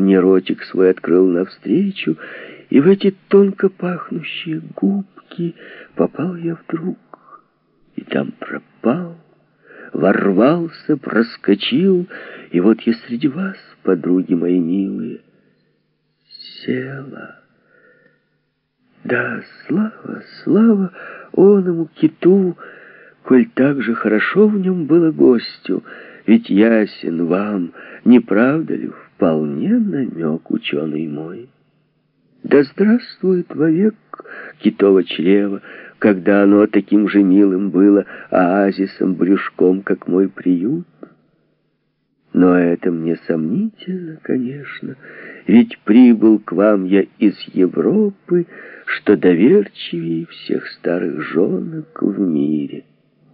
мне ротик свой открыл навстречу, и в эти тонко пахнущие губки попал я вдруг, и там пропал, ворвался, проскочил, и вот я среди вас, подруги мои милые, села. Да, слава, слава оному киту, коль так же хорошо в нем было гостю, ведь ясен вам, не правда ли, вполне намек ученый мой. Да здравствует вовек китово чрево, когда оно таким же милым было оазисом брюшком, как мой приют. Но это мне сомнительно, конечно, ведь прибыл к вам я из Европы, что доверчивее всех старых женок в мире.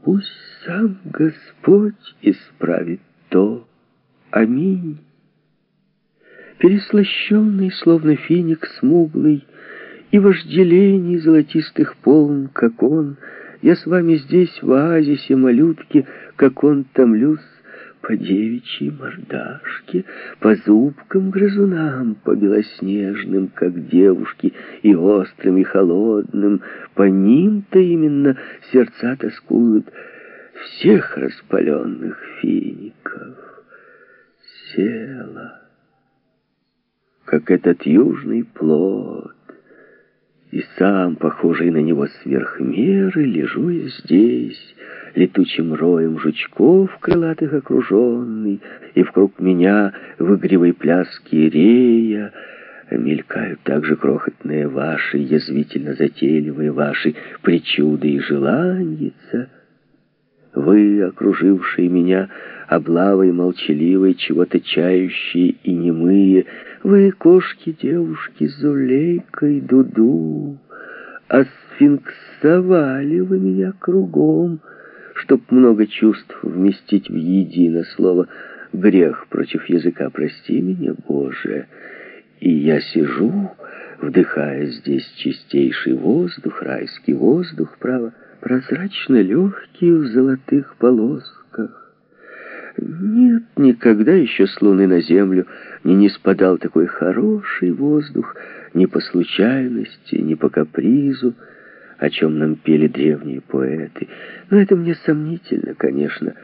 Пусть сам Господь исправит то. Аминь. Переслащенный, словно феник смуглый, и вожделений золотистых полн, как он, я с вами здесь, в оазисе малютки, как он томлюсь, по девичьей мордашке, по зубкам грызунам, по белоснежным, как девушки, и острым, и холодным, по ним-то именно сердца тоскуют всех распаленных фиников. Села, как этот южный плод, и сам, похожий на него сверх меры, лежу я здесь, летучим роем жучков крылатых окруженный, и вокруг меня в игривой пляске рея мелькают также крохотные ваши, язвительно затейливые ваши причуды и желаньица. Вы, окружившие меня облавой молчаливой, чего-то чающие и немые, вы, кошки, девушки, Зулейка Дуду, а сфинксовали вы меня кругом, чтоб много чувств вместить в едино слово «грех против языка, прости меня, Боже». И я сижу, вдыхая здесь чистейший воздух, райский воздух, право, прозрачно легкий в золотых полосках. Нет, никогда еще с луны на землю не не спадал такой хороший воздух, ни по случайности, ни по капризу, о чем нам пели древние поэты. Но это мне сомнительно, конечно,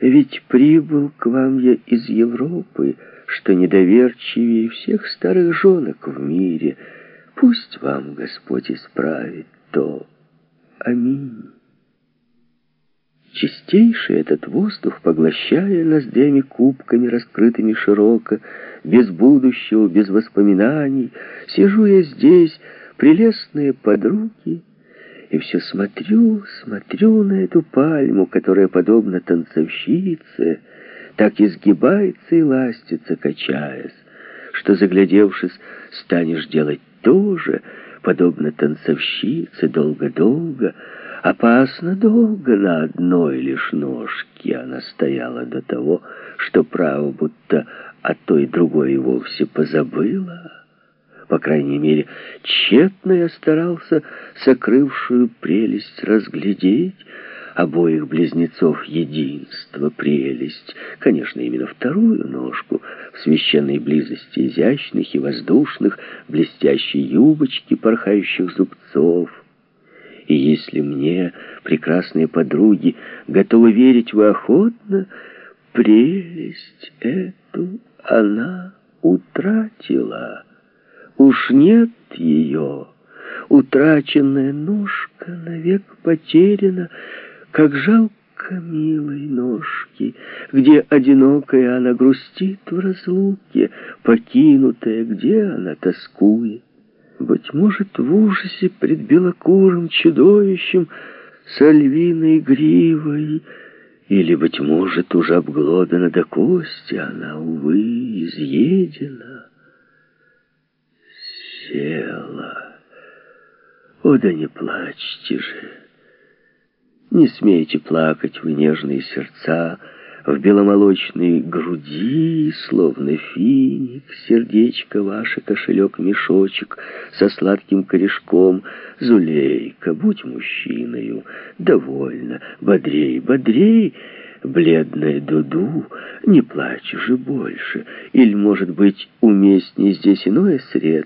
ведь прибыл к вам я из Европы, что недоверчивее всех старых женок в мире. Пусть вам Господь исправит то. Аминь. Чистейший этот воздух, поглощая ноздрями кубками, раскрытыми широко, без будущего, без воспоминаний, сижу я здесь, прелестные подруги, и все смотрю, смотрю на эту пальму, которая, подобно танцовщице, так изгибается и ластится, качаясь, что, заглядевшись, станешь делать то же, подобно танцовщице, долго-долго, опасно долго на одной лишь ножке она стояла до того, что право будто о той другой и вовсе позабыла. По крайней мере, тщетно я старался сокрывшую прелесть разглядеть, обоих близнецов единство, прелесть, конечно, именно вторую ножку, в священной близости изящных и воздушных, блестящей юбочки, порхающих зубцов. И если мне, прекрасные подруги, готовы верить вы охотно, прелесть эту она утратила». Уж нет ее, утраченная ножка навек потеряна, как жалко милой ножки, где одинокая она грустит в разлуке, покинутая, где она тоскует. Быть может, в ужасе пред белокурым чудовищем с львиной гривой, или, быть может, уже обглодана до кости, она, увы, изъедена села. О, да не плачьте же. Не смейте плакать вы нежные сердца, В беломолочной груди, словно финик, Сердечко ваше, кошелек-мешочек Со сладким корешком. Зулейка, будь мужчиною, довольно, бодрей, бодрей, бледная Дуду, не плачь же больше. Или, может быть, уместнее здесь иное средство,